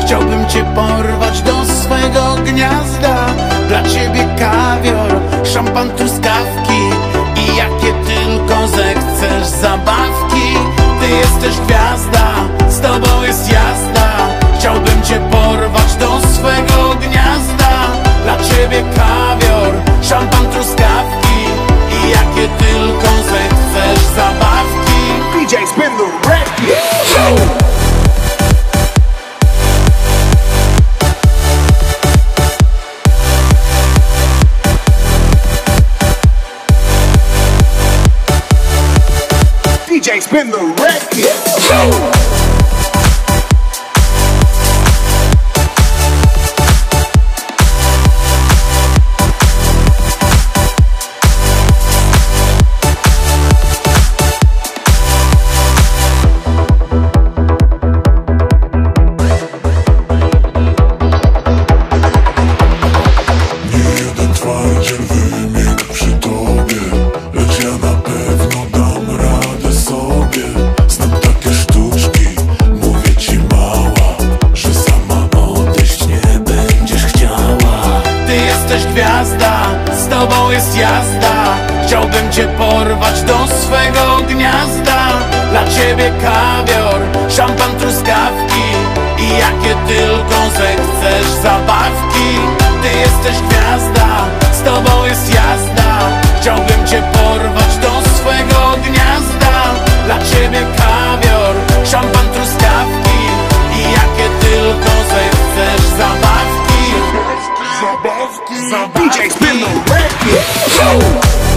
Chciałbym cię porwać do swego gniazda. Dla ciebie DJ, spin the record. jest jazda. Chciałbym cię porwać do swego gniazda. Dla ciebie kawior, szampan, truskawki. I jakie tylko zechcesz zabawki. Ty jesteś gwiazda. records. DJ spin the record.